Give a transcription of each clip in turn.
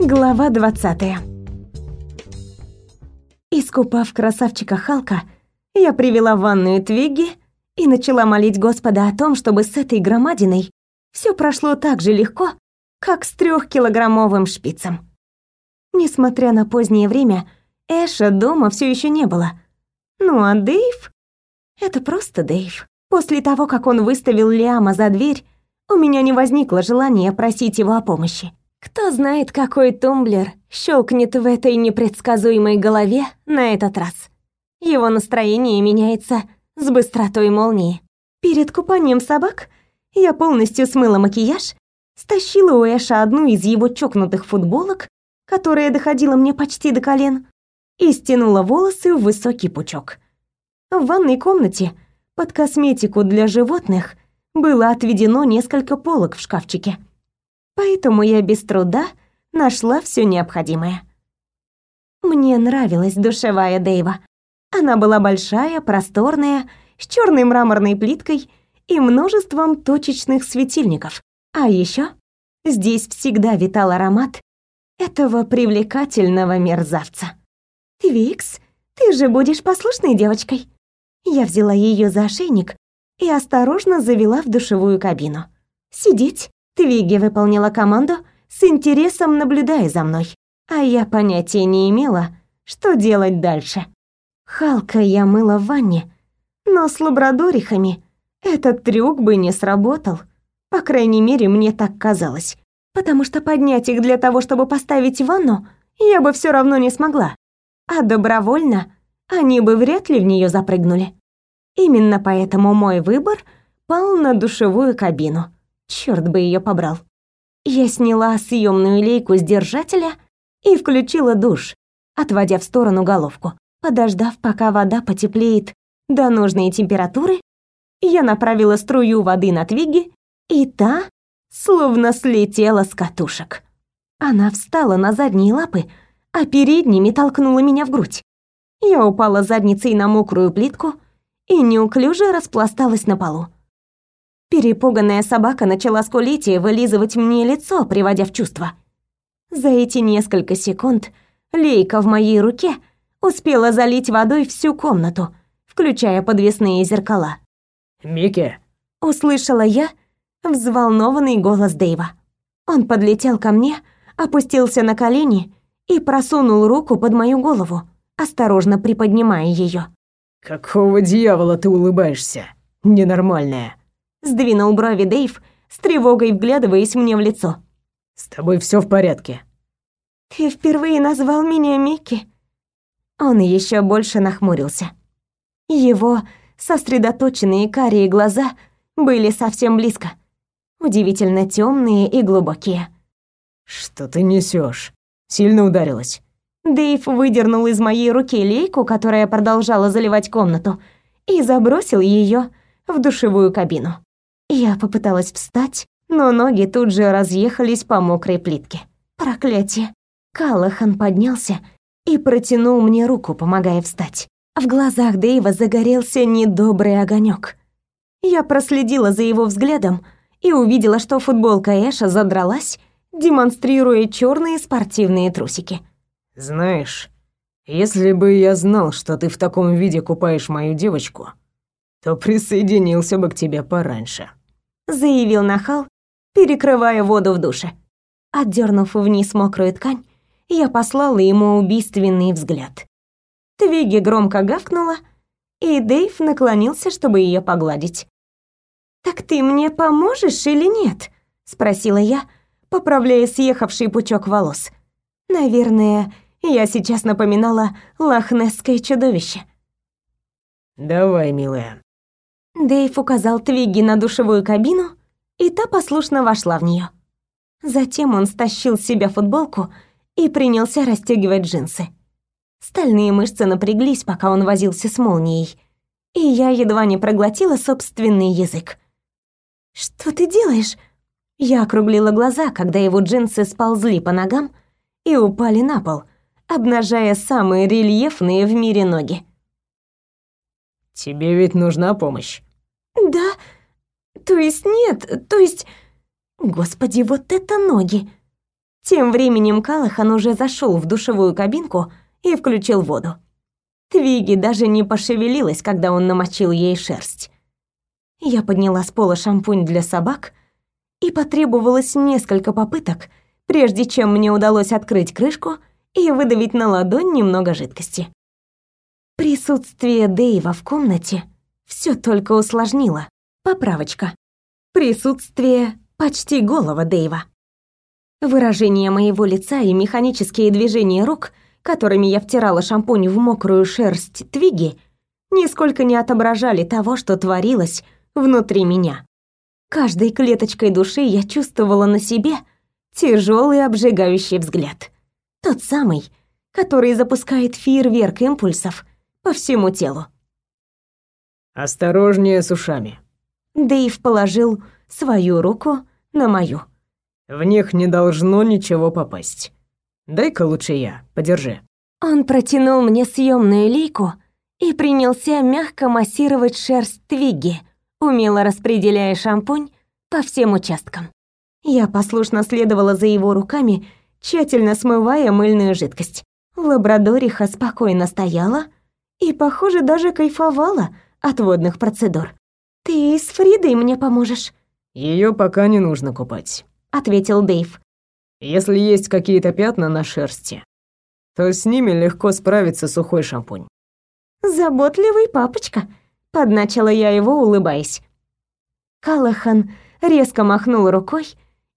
Глава 20. Искупав красавчика Халка, я привела в ванную Твигги и начала молить Господа о том, чтобы с этой громадиной все прошло так же легко, как с трехкилограммовым шпицем. Несмотря на позднее время, Эша дома все еще не было. Ну а Дэйв? Это просто Дэйв. После того, как он выставил Лиама за дверь, у меня не возникло желания просить его о помощи. Кто знает, какой тумблер щелкнет в этой непредсказуемой голове на этот раз. Его настроение меняется с быстротой молнии. Перед купанием собак я полностью смыла макияж, стащила у Эша одну из его чокнутых футболок, которая доходила мне почти до колен, и стянула волосы в высокий пучок. В ванной комнате под косметику для животных было отведено несколько полок в шкафчике. Поэтому я без труда нашла все необходимое. Мне нравилась душевая Дэйва. Она была большая, просторная, с черной мраморной плиткой и множеством точечных светильников. А еще здесь всегда витал аромат этого привлекательного мерзавца. «Твикс, ты же будешь послушной девочкой?» Я взяла ее за ошейник и осторожно завела в душевую кабину. «Сидеть!» Твиги выполнила команду, с интересом наблюдая за мной. А я понятия не имела, что делать дальше. Халка я мыла в ванне, но с лабрадорихами этот трюк бы не сработал. По крайней мере, мне так казалось. Потому что поднять их для того, чтобы поставить в ванну, я бы все равно не смогла. А добровольно они бы вряд ли в нее запрыгнули. Именно поэтому мой выбор пал на душевую кабину. Черт бы ее побрал. Я сняла съемную лейку с держателя и включила душ, отводя в сторону головку. Подождав, пока вода потеплеет до нужной температуры, я направила струю воды на Твиги, и та словно слетела с катушек. Она встала на задние лапы, а передними толкнула меня в грудь. Я упала задницей на мокрую плитку и неуклюже распласталась на полу. Перепуганная собака начала скулить и вылизывать мне лицо, приводя в чувство. За эти несколько секунд лейка в моей руке успела залить водой всю комнату, включая подвесные зеркала. «Микки!» — услышала я взволнованный голос Дэйва. Он подлетел ко мне, опустился на колени и просунул руку под мою голову, осторожно приподнимая ее. «Какого дьявола ты улыбаешься? Ненормальная!» Сдвинул брови Дэйв, с тревогой вглядываясь мне в лицо. «С тобой все в порядке?» «Ты впервые назвал меня Микки?» Он еще больше нахмурился. Его сосредоточенные карие глаза были совсем близко. Удивительно темные и глубокие. «Что ты несешь? Сильно ударилась?» Дэйв выдернул из моей руки лейку, которая продолжала заливать комнату, и забросил ее в душевую кабину. Я попыталась встать, но ноги тут же разъехались по мокрой плитке. Проклятие. Калахан поднялся и протянул мне руку, помогая встать. В глазах Дэйва загорелся недобрый огонек. Я проследила за его взглядом и увидела, что футболка Эша задралась, демонстрируя черные спортивные трусики. «Знаешь, если бы я знал, что ты в таком виде купаешь мою девочку, то присоединился бы к тебе пораньше», заявил нахал, перекрывая воду в душе. Отдернув вниз мокрую ткань, я послала ему убийственный взгляд. Твиги громко гавкнула, и Дэйв наклонился, чтобы ее погладить. «Так ты мне поможешь или нет?» — спросила я, поправляя съехавший пучок волос. «Наверное, я сейчас напоминала лохнесское чудовище». «Давай, милая». Дэйв указал Твигги на душевую кабину, и та послушно вошла в нее. Затем он стащил с себя футболку и принялся расстегивать джинсы. Стальные мышцы напряглись, пока он возился с молнией, и я едва не проглотила собственный язык. «Что ты делаешь?» Я округлила глаза, когда его джинсы сползли по ногам и упали на пол, обнажая самые рельефные в мире ноги. «Тебе ведь нужна помощь?» «Да. То есть нет, то есть...» «Господи, вот это ноги!» Тем временем Калахан уже зашел в душевую кабинку и включил воду. Твиги даже не пошевелилась, когда он намочил ей шерсть. Я подняла с пола шампунь для собак, и потребовалось несколько попыток, прежде чем мне удалось открыть крышку и выдавить на ладонь немного жидкости. Присутствие Дэйва в комнате все только усложнило. Поправочка. Присутствие почти голого Дэйва. Выражение моего лица и механические движения рук, которыми я втирала шампунь в мокрую шерсть Твиги, нисколько не отображали того, что творилось внутри меня. Каждой клеточкой души я чувствовала на себе тяжелый обжигающий взгляд. Тот самый, который запускает фейерверк импульсов по всему телу. «Осторожнее с ушами». Дэйв положил свою руку на мою. «В них не должно ничего попасть. Дай-ка лучше я, подержи». Он протянул мне съемную лейку и принялся мягко массировать шерсть Твигги, умело распределяя шампунь по всем участкам. Я послушно следовала за его руками, тщательно смывая мыльную жидкость. Лабрадориха спокойно стояла и, похоже, даже кайфовала от водных процедур. «Ты с Фридой мне поможешь?» Ее пока не нужно купать», — ответил Дэйв. «Если есть какие-то пятна на шерсти, то с ними легко справится сухой шампунь». «Заботливый папочка», — подначила я его, улыбаясь. Калахан резко махнул рукой,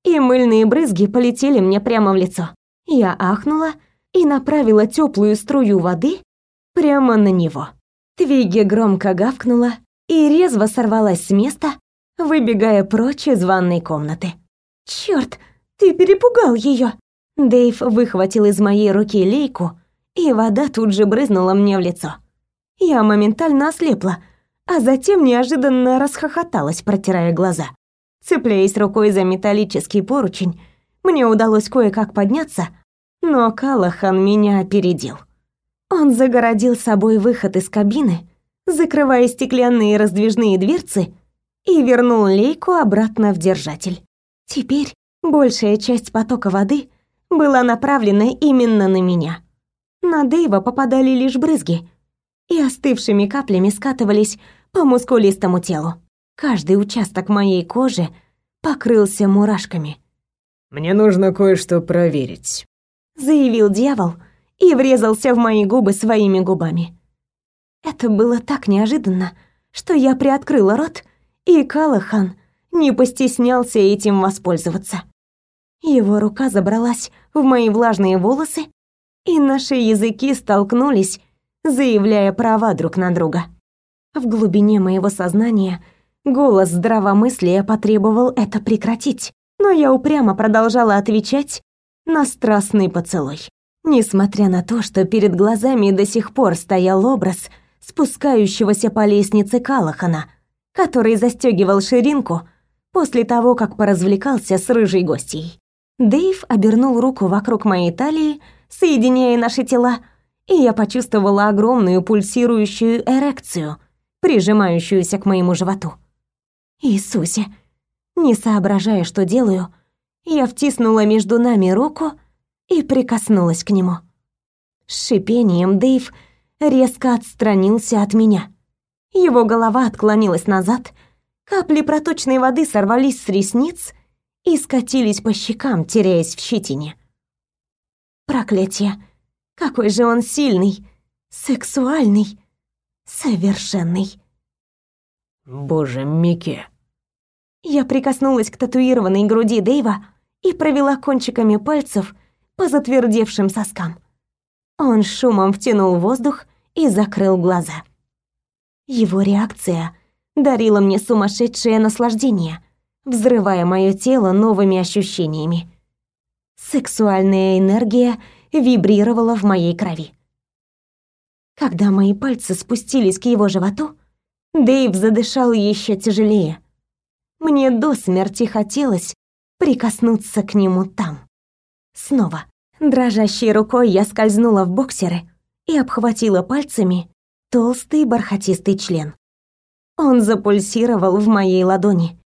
и мыльные брызги полетели мне прямо в лицо. Я ахнула и направила теплую струю воды прямо на него. Твиги громко гавкнула и резво сорвалась с места, выбегая прочь из ванной комнаты. «Чёрт, ты перепугал её!» Дэйв выхватил из моей руки лейку, и вода тут же брызнула мне в лицо. Я моментально ослепла, а затем неожиданно расхохоталась, протирая глаза. Цепляясь рукой за металлический поручень, мне удалось кое-как подняться, но Калахан меня опередил. Он загородил собой выход из кабины, закрывая стеклянные раздвижные дверцы, и вернул лейку обратно в держатель. Теперь большая часть потока воды была направлена именно на меня. На Дэйва попадали лишь брызги, и остывшими каплями скатывались по мускулистому телу. Каждый участок моей кожи покрылся мурашками. «Мне нужно кое-что проверить», — заявил дьявол и врезался в мои губы своими губами. Это было так неожиданно, что я приоткрыла рот, и Калахан не постеснялся этим воспользоваться. Его рука забралась в мои влажные волосы, и наши языки столкнулись, заявляя права друг на друга. В глубине моего сознания голос здравомыслия потребовал это прекратить, но я упрямо продолжала отвечать на страстный поцелуй. Несмотря на то, что перед глазами до сих пор стоял образ спускающегося по лестнице Калахана, который застегивал ширинку после того, как поразвлекался с рыжей гостьей. Дэйв обернул руку вокруг моей талии, соединяя наши тела, и я почувствовала огромную пульсирующую эрекцию, прижимающуюся к моему животу. Иисусе, не соображая, что делаю, я втиснула между нами руку и прикоснулась к нему. С шипением Дэйв резко отстранился от меня. Его голова отклонилась назад, капли проточной воды сорвались с ресниц и скатились по щекам, теряясь в щетине. Проклятие! Какой же он сильный, сексуальный, совершенный. Боже, Микки. Я прикоснулась к татуированной груди Дэйва и провела кончиками пальцев по затвердевшим соскам. Он шумом втянул воздух и закрыл глаза. Его реакция дарила мне сумасшедшее наслаждение, взрывая мое тело новыми ощущениями. Сексуальная энергия вибрировала в моей крови. Когда мои пальцы спустились к его животу, Дэйв задышал еще тяжелее. Мне до смерти хотелось прикоснуться к нему там. Снова. Дрожащей рукой я скользнула в боксеры и обхватила пальцами толстый бархатистый член. Он запульсировал в моей ладони.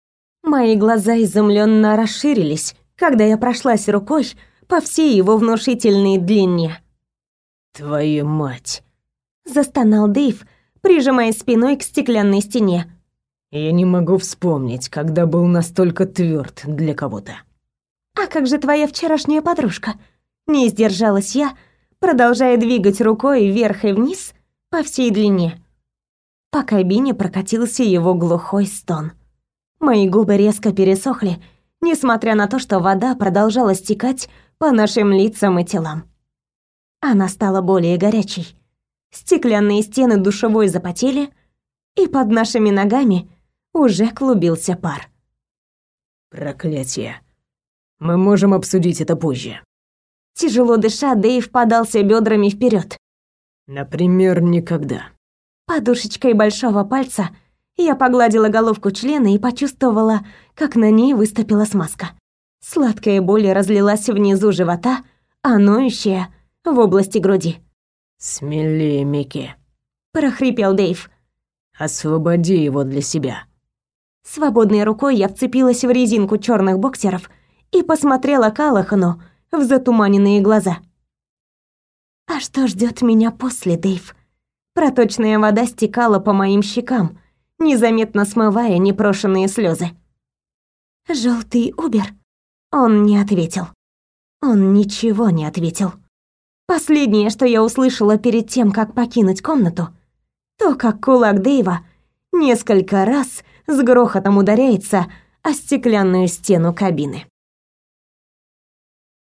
Мои глаза изумленно расширились, когда я прошлась рукой по всей его внушительной длине. «Твою мать!» — застонал Дэйв, прижимаясь спиной к стеклянной стене. «Я не могу вспомнить, когда был настолько тверд для кого-то». «А как же твоя вчерашняя подружка?» Не сдержалась я, продолжая двигать рукой вверх и вниз по всей длине. По кабине прокатился его глухой стон. Мои губы резко пересохли, несмотря на то, что вода продолжала стекать по нашим лицам и телам. Она стала более горячей. Стеклянные стены душевой запотели, и под нашими ногами уже клубился пар. Проклятие. Мы можем обсудить это позже. Тяжело дыша, Дэйв подался бедрами вперед. Например, никогда. Подушечкой большого пальца я погладила головку члена и почувствовала, как на ней выступила смазка. Сладкая боль разлилась внизу живота, а ноющая — в области груди. «Смелее, Микки», — прохрипел Дэйв. «Освободи его для себя». Свободной рукой я вцепилась в резинку черных боксеров и посмотрела Калахану в затуманенные глаза. А что ждет меня после, Дэйв? Проточная вода стекала по моим щекам, незаметно смывая непрошенные слезы. Желтый Убер. Он не ответил. Он ничего не ответил. Последнее, что я услышала перед тем, как покинуть комнату, то, как кулак Дэйва несколько раз с грохотом ударяется о стеклянную стену кабины.